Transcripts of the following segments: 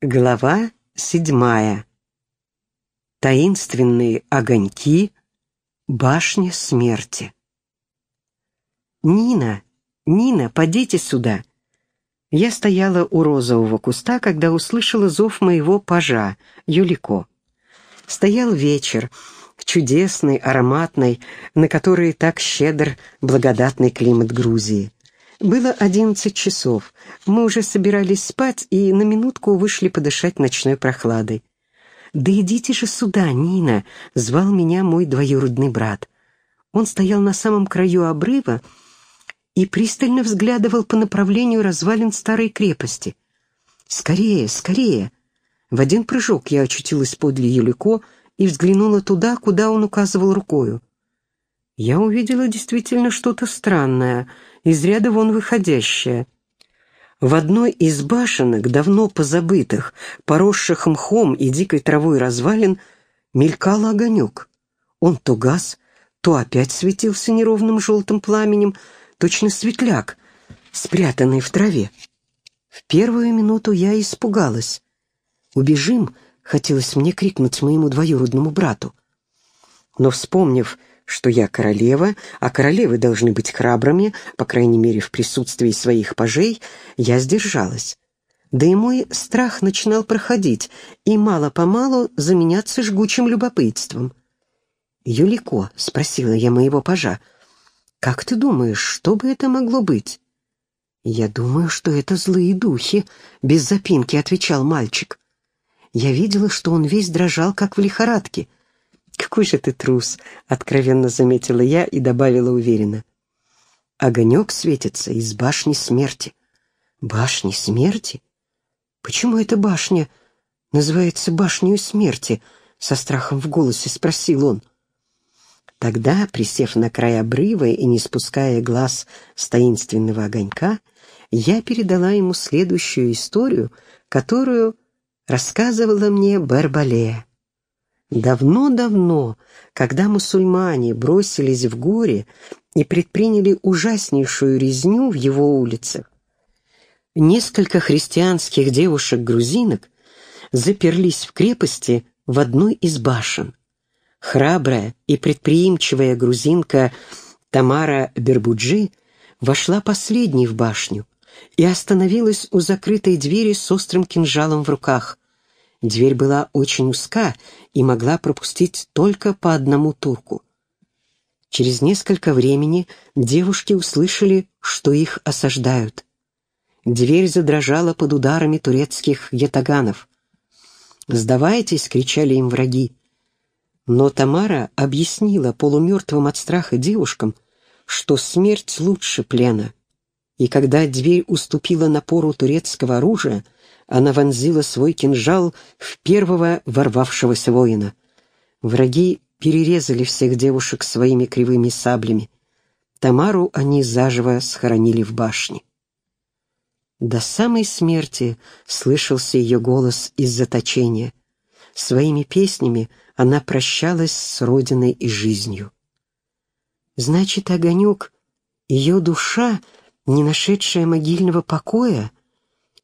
Глава седьмая. Таинственные огоньки. Башня смерти. «Нина! Нина, подите сюда!» Я стояла у розового куста, когда услышала зов моего пажа, Юлико. Стоял вечер, чудесный, ароматный, на который так щедр благодатный климат Грузии. Было одиннадцать часов. Мы уже собирались спать и на минутку вышли подышать ночной прохладой. «Да идите же сюда, Нина!» — звал меня мой двоюродный брат. Он стоял на самом краю обрыва и пристально взглядывал по направлению развалин старой крепости. «Скорее, скорее!» В один прыжок я очутилась подле Юлико и взглянула туда, куда он указывал рукою. Я увидела действительно что-то странное — из ряда вон выходящая. В одной из башенок, давно позабытых, поросших мхом и дикой травой развалин, мелькал огонек. Он то газ, то опять светился неровным желтым пламенем, точно светляк, спрятанный в траве. В первую минуту я испугалась. «Убежим!» — хотелось мне крикнуть моему двоюродному брату. Но, вспомнив, что я королева, а королевы должны быть храбрыми, по крайней мере, в присутствии своих пажей, я сдержалась. Да и мой страх начинал проходить и мало-помалу заменяться жгучим любопытством. «Юлико», — спросила я моего пажа, — «как ты думаешь, что бы это могло быть?» «Я думаю, что это злые духи», — без запинки отвечал мальчик. Я видела, что он весь дрожал, как в лихорадке — «Какой же ты трус!» — откровенно заметила я и добавила уверенно. «Огонек светится из башни смерти». «Башни смерти? Почему эта башня называется башней смерти?» — со страхом в голосе спросил он. Тогда, присев на край обрыва и не спуская глаз с таинственного огонька, я передала ему следующую историю, которую рассказывала мне Барбалея. Давно-давно, когда мусульмане бросились в горе и предприняли ужаснейшую резню в его улицах, несколько христианских девушек-грузинок заперлись в крепости в одной из башен. Храбрая и предприимчивая грузинка Тамара Бербуджи вошла последней в башню и остановилась у закрытой двери с острым кинжалом в руках. Дверь была очень узка и могла пропустить только по одному турку. Через несколько времени девушки услышали, что их осаждают. Дверь задрожала под ударами турецких ятаганов. «Сдавайтесь!» — кричали им враги. Но Тамара объяснила полумертвым от страха девушкам, что смерть лучше плена. И когда дверь уступила напору турецкого оружия, она вонзила свой кинжал в первого ворвавшегося воина. Враги перерезали всех девушек своими кривыми саблями. Тамару они заживо схоронили в башне. До самой смерти слышался ее голос из заточения. Своими песнями она прощалась с родиной и жизнью. Значит, огонек, ее душа, не нашедшая могильного покоя,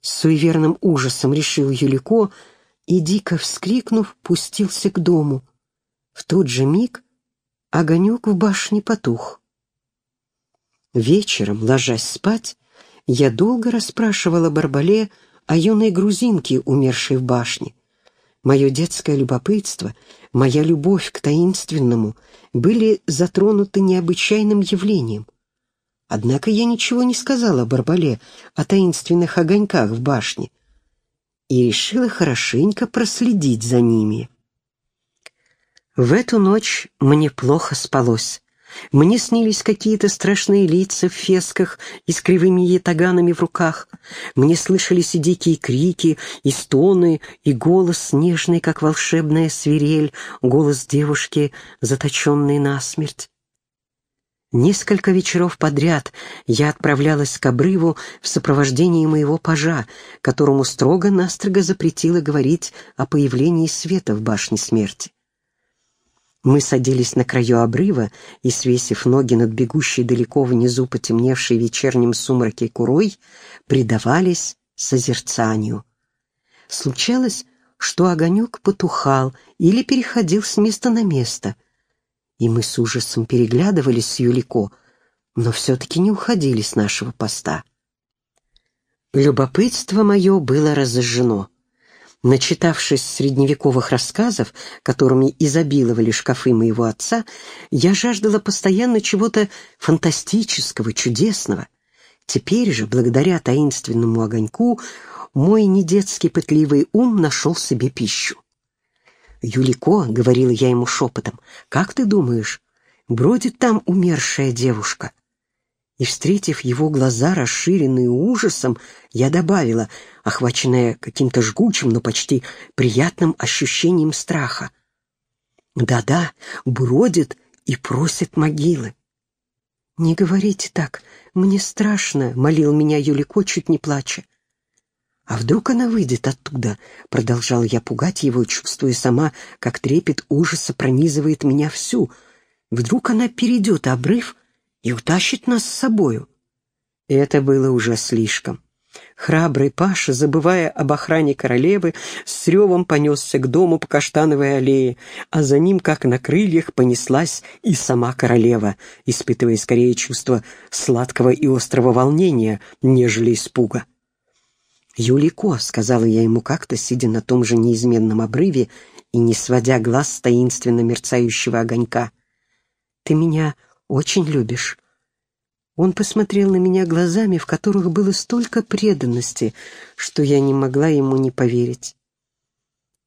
с суеверным ужасом решил Юлико и, дико вскрикнув, пустился к дому. В тот же миг огонек в башне потух. Вечером, ложась спать, я долго расспрашивала Барбале о юной грузинке, умершей в башне. Мое детское любопытство, моя любовь к таинственному были затронуты необычайным явлением. Однако я ничего не сказала Барбале о таинственных огоньках в башне и решила хорошенько проследить за ними. В эту ночь мне плохо спалось. Мне снились какие-то страшные лица в фесках и с кривыми ятаганами в руках. Мне слышались и дикие крики, и стоны, и голос нежный, как волшебная свирель, голос девушки, заточенной насмерть. Несколько вечеров подряд я отправлялась к обрыву в сопровождении моего пажа, которому строго-настрого запретила говорить о появлении света в башне смерти. Мы садились на краю обрыва и, свесив ноги над бегущей далеко внизу потемневшей вечерним сумраке курой, предавались созерцанию. Случалось, что огонек потухал или переходил с места на место, и мы с ужасом переглядывались с Юлико, но все-таки не уходили с нашего поста. Любопытство мое было разожжено. Начитавшись средневековых рассказов, которыми изобиловали шкафы моего отца, я жаждала постоянно чего-то фантастического, чудесного. Теперь же, благодаря таинственному огоньку, мой недетский пытливый ум нашел себе пищу. «Юлико», — говорила я ему шепотом, — «как ты думаешь, бродит там умершая девушка?» И, встретив его глаза, расширенные ужасом, я добавила, охваченная каким-то жгучим, но почти приятным ощущением страха. «Да-да, бродит и просит могилы». «Не говорите так, мне страшно», — молил меня Юлико, чуть не плача. «А вдруг она выйдет оттуда?» — продолжал я пугать его, чувствуя сама, как трепет ужаса пронизывает меня всю. «Вдруг она перейдет обрыв и утащит нас с собою. Это было уже слишком. Храбрый Паша, забывая об охране королевы, с ревом понесся к дому по каштановой аллее, а за ним, как на крыльях, понеслась и сама королева, испытывая скорее чувство сладкого и острого волнения, нежели испуга. «Юлико», — сказала я ему как-то, сидя на том же неизменном обрыве и не сводя глаз с таинственно мерцающего огонька, — «ты меня очень любишь». Он посмотрел на меня глазами, в которых было столько преданности, что я не могла ему не поверить.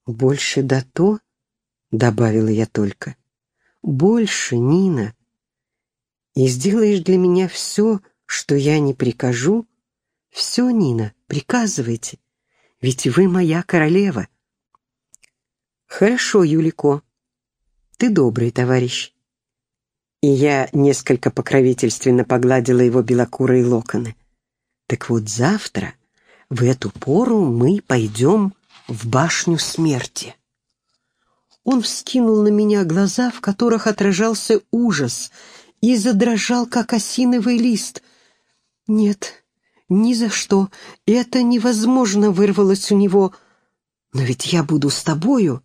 «Больше да то», — добавила я только, — «больше, Нина. И сделаешь для меня все, что я не прикажу? Все, Нина, приказывайте, ведь вы моя королева». «Хорошо, Юлико, ты добрый товарищ и я несколько покровительственно погладила его белокурые локоны. «Так вот завтра, в эту пору, мы пойдем в башню смерти». Он вскинул на меня глаза, в которых отражался ужас, и задрожал, как осиновый лист. «Нет, ни за что, это невозможно», — вырвалось у него. «Но ведь я буду с тобою».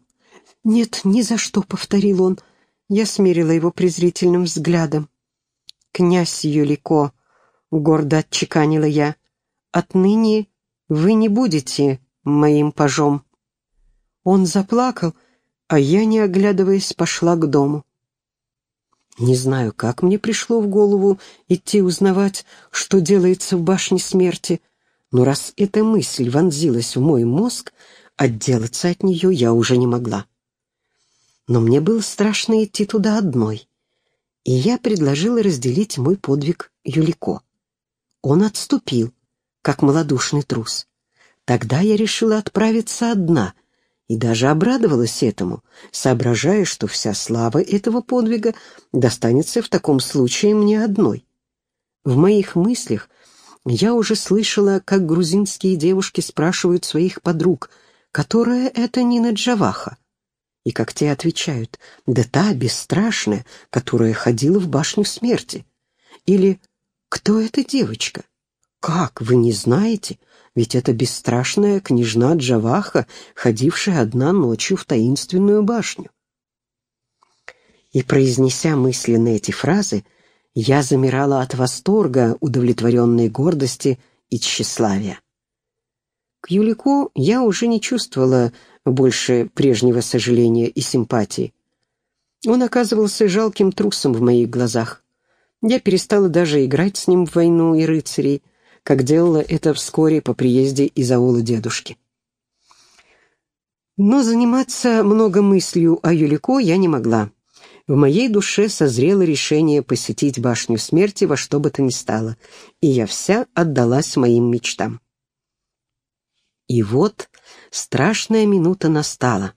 «Нет, ни за что», — повторил он, — я смерила его презрительным взглядом. «Князь Юлико», — гордо отчеканила я, — «отныне вы не будете моим пажом». Он заплакал, а я, не оглядываясь, пошла к дому. Не знаю, как мне пришло в голову идти узнавать, что делается в башне смерти, но раз эта мысль вонзилась в мой мозг, отделаться от нее я уже не могла но мне было страшно идти туда одной, и я предложила разделить мой подвиг Юлико. Он отступил, как малодушный трус. Тогда я решила отправиться одна и даже обрадовалась этому, соображая, что вся слава этого подвига достанется в таком случае мне одной. В моих мыслях я уже слышала, как грузинские девушки спрашивают своих подруг, которая это Нина Джаваха, и как те отвечают, да та бесстрашная, которая ходила в башню смерти. Или «Кто эта девочка?» «Как, вы не знаете? Ведь это бесстрашная княжна Джаваха, ходившая одна ночью в таинственную башню». И, произнеся мысленно эти фразы, я замирала от восторга, удовлетворенной гордости и тщеславия. К Юлику я уже не чувствовала больше прежнего сожаления и симпатии. Он оказывался жалким трусом в моих глазах. Я перестала даже играть с ним в войну и рыцарей, как делала это вскоре по приезде из аула дедушки. Но заниматься много мыслью о Юлико я не могла. В моей душе созрело решение посетить башню смерти во что бы то ни стало, и я вся отдалась моим мечтам. И вот страшная минута настала.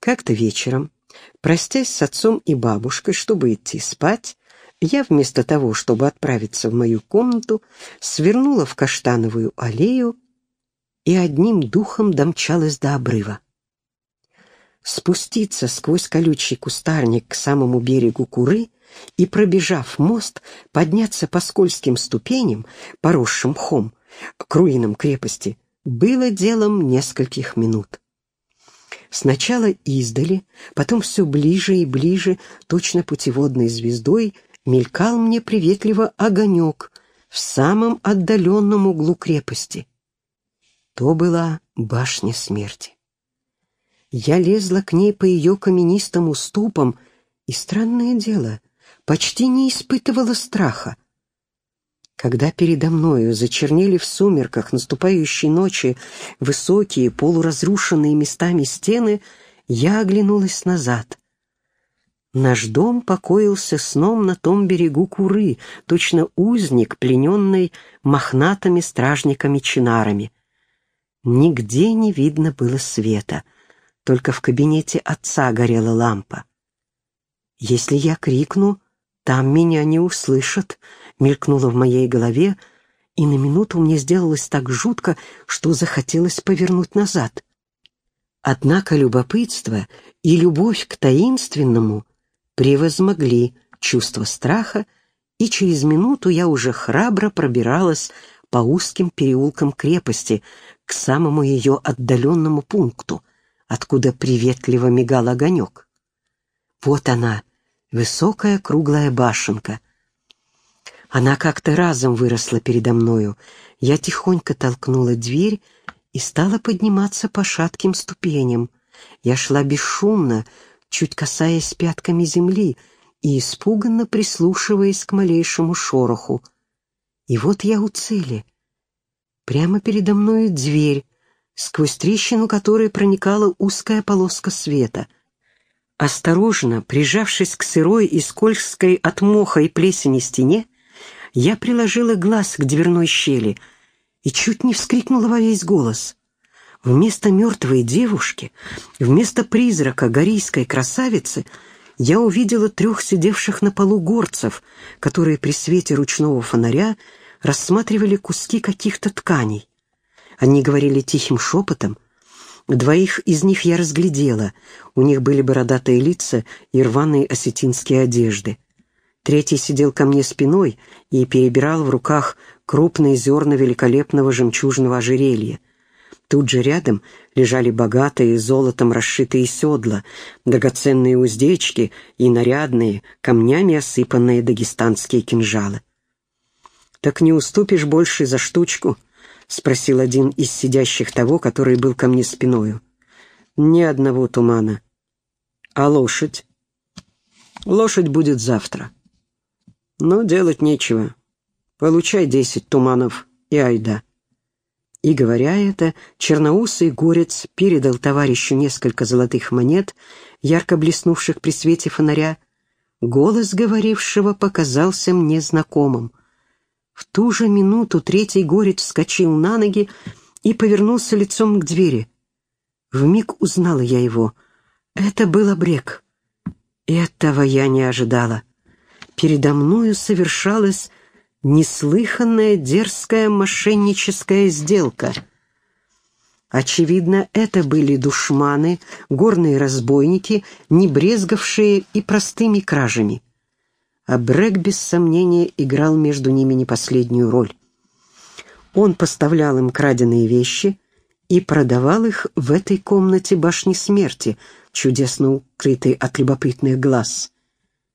Как-то вечером, простясь с отцом и бабушкой, чтобы идти спать, я вместо того, чтобы отправиться в мою комнату, свернула в каштановую аллею и одним духом домчалась до обрыва. Спуститься сквозь колючий кустарник к самому берегу Куры и, пробежав мост, подняться по скользким ступеням, поросшим мхом, к руинам крепости, было делом нескольких минут. Сначала издали, потом все ближе и ближе, точно путеводной звездой, мелькал мне приветливо огонек в самом отдаленном углу крепости. То была башня смерти. Я лезла к ней по ее каменистым уступам, и, странное дело, почти не испытывала страха. Когда передо мною зачернели в сумерках наступающей ночи высокие полуразрушенные местами стены, я оглянулась назад. Наш дом покоился сном на том берегу Куры, точно узник, плененный мохнатыми стражниками-чинарами. Нигде не видно было света, только в кабинете отца горела лампа. Если я крикну, там меня не услышат, мелькнуло в моей голове, и на минуту мне сделалось так жутко, что захотелось повернуть назад. Однако любопытство и любовь к таинственному превозмогли чувство страха, и через минуту я уже храбро пробиралась по узким переулкам крепости к самому ее отдаленному пункту, откуда приветливо мигал огонек. Вот она, высокая круглая башенка. Она как-то разом выросла передо мною. Я тихонько толкнула дверь и стала подниматься по шатким ступеням. Я шла бесшумно, чуть касаясь пятками земли и испуганно прислушиваясь к малейшему шороху. И вот я у цели. Прямо передо мною дверь, сквозь трещину которой проникала узкая полоска света — Осторожно, прижавшись к сырой и скользкой от моха и плесени стене, я приложила глаз к дверной щели и чуть не вскрикнула во весь голос. Вместо мертвой девушки, вместо призрака горийской красавицы, я увидела трех сидевших на полу горцев, которые при свете ручного фонаря рассматривали куски каких-то тканей. Они говорили тихим шепотом, Двоих из них я разглядела. У них были бородатые лица и рваные осетинские одежды. Третий сидел ко мне спиной и перебирал в руках крупные зерна великолепного жемчужного ожерелья. Тут же рядом лежали богатые золотом расшитые седла, драгоценные уздечки и нарядные, камнями осыпанные дагестанские кинжалы. «Так не уступишь больше за штучку?» — спросил один из сидящих того, который был ко мне спиною. «Ни одного тумана. А лошадь?» «Лошадь будет завтра». «Но делать нечего. Получай десять туманов и айда». И, говоря это, черноусый горец передал товарищу несколько золотых монет, ярко блеснувших при свете фонаря. Голос говорившего показался мне знакомым — в ту же минуту третий горец вскочил на ноги и повернулся лицом к двери. Вмиг узнала я его. Это был обрек. Этого я не ожидала. Передо мною совершалась неслыханная дерзкая мошенническая сделка. Очевидно, это были душманы, горные разбойники, не брезгавшие и простыми кражами а Брэк, без сомнения, играл между ними не последнюю роль. Он поставлял им краденые вещи и продавал их в этой комнате башни смерти, чудесно укрытой от любопытных глаз.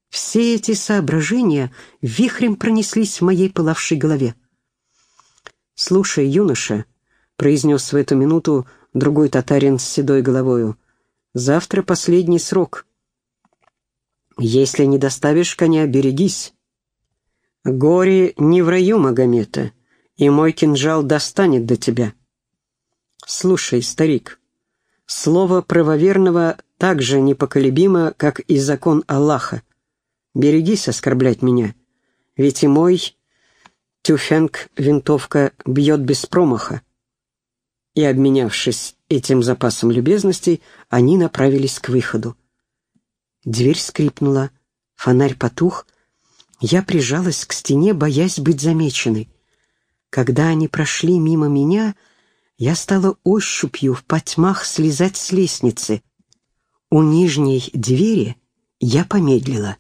Все эти соображения вихрем пронеслись в моей пылавшей голове. «Слушай, юноша», — произнес в эту минуту другой татарин с седой головою, — «завтра последний срок». Если не доставишь коня, берегись. Горе не в раю Магомета, и мой кинжал достанет до тебя. Слушай, старик, слово правоверного так же непоколебимо, как и закон Аллаха. Берегись оскорблять меня, ведь и мой тюфенг винтовка бьет без промаха. И, обменявшись этим запасом любезностей, они направились к выходу. Дверь скрипнула, фонарь потух. Я прижалась к стене, боясь быть замеченной. Когда они прошли мимо меня, я стала ощупью в потьмах слезать с лестницы. У нижней двери я помедлила.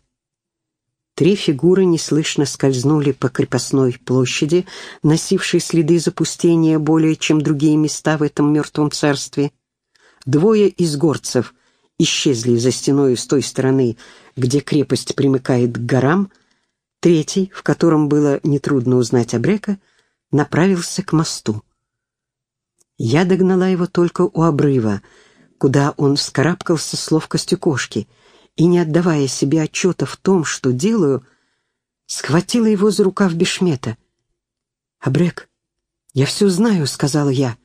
Три фигуры неслышно скользнули по крепостной площади, носившей следы запустения более чем другие места в этом мертвом царстве. Двое из горцев исчезли за стеной с той стороны, где крепость примыкает к горам. Третий, в котором было нетрудно узнать Абрека, направился к мосту. Я догнала его только у обрыва, куда он вскарабкался с ловкостью кошки — и, не отдавая себе отчета в том, что делаю, схватила его за рукав бешмета. «Абрек, я все знаю», — сказала я.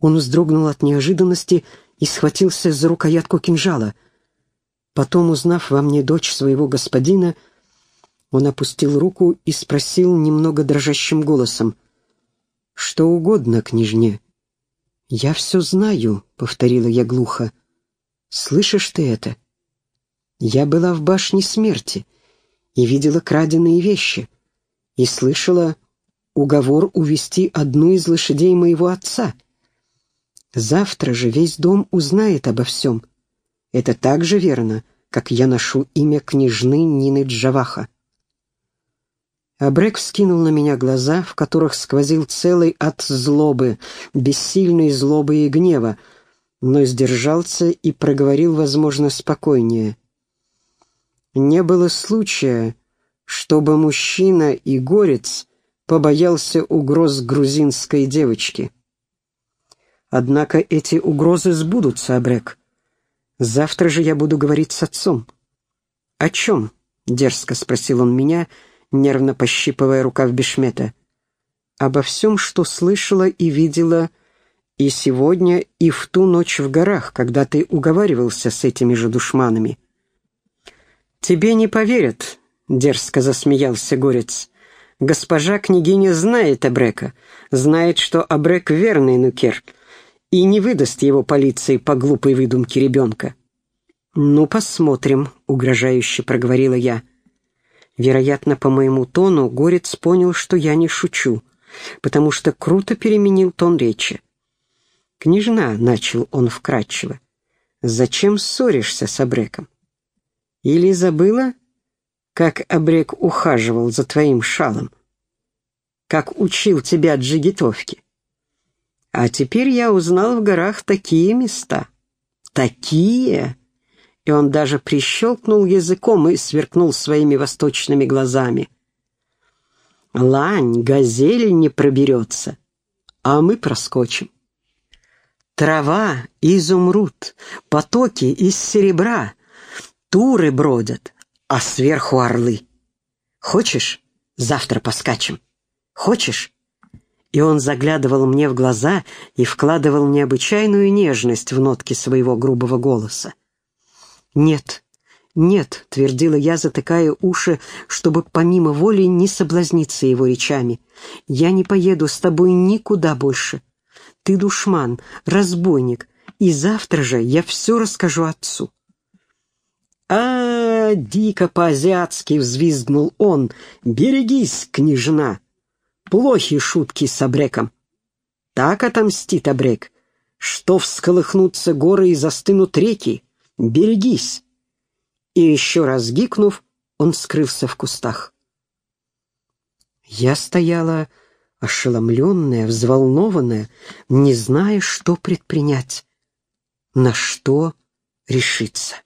Он вздрогнул от неожиданности и схватился за рукоятку кинжала. Потом, узнав во мне дочь своего господина, он опустил руку и спросил немного дрожащим голосом. «Что угодно, княжне». «Я все знаю», — повторила я глухо. «Слышишь ты это?» Я была в башне смерти и видела краденые вещи, и слышала уговор увести одну из лошадей моего отца. Завтра же весь дом узнает обо всем. Это так же верно, как я ношу имя княжны Нины Джаваха. Абрек вскинул на меня глаза, в которых сквозил целый от злобы, бессильной злобы и гнева, но сдержался и проговорил, возможно, спокойнее не было случая, чтобы мужчина и горец побоялся угроз грузинской девочки. Однако эти угрозы сбудутся, Абрек. Завтра же я буду говорить с отцом. «О чем?» — дерзко спросил он меня, нервно пощипывая рукав Бешмета. «Обо всем, что слышала и видела и сегодня, и в ту ночь в горах, когда ты уговаривался с этими же душманами». «Тебе не поверят», — дерзко засмеялся Горец. «Госпожа княгиня знает Абрека, знает, что Абрек верный нукер, и не выдаст его полиции по глупой выдумке ребенка». «Ну, посмотрим», — угрожающе проговорила я. Вероятно, по моему тону Горец понял, что я не шучу, потому что круто переменил тон речи. «Княжна», — начал он вкратчиво, — «зачем ссоришься с Абреком? Или забыла, как Абрек ухаживал за твоим шалом? Как учил тебя джигитовке? А теперь я узнал в горах такие места. Такие! И он даже прищелкнул языком и сверкнул своими восточными глазами. Лань, газели не проберется, а мы проскочим. Трава, изумруд, потоки из серебра — туры бродят, а сверху орлы. Хочешь, завтра поскачем? Хочешь?» И он заглядывал мне в глаза и вкладывал необычайную нежность в нотки своего грубого голоса. «Нет, нет», — твердила я, затыкая уши, чтобы помимо воли не соблазниться его речами. «Я не поеду с тобой никуда больше. Ты душман, разбойник, и завтра же я все расскажу отцу» а, дико по-азиатски взвизгнул он. «Берегись, княжна! Плохи шутки с Абреком!» Так отомстит Абрек, что всколыхнутся горы и застынут реки. Берегись!» И еще раз гикнув, он скрылся в кустах. Я стояла ошеломленная, взволнованная, не зная, что предпринять, на что решиться.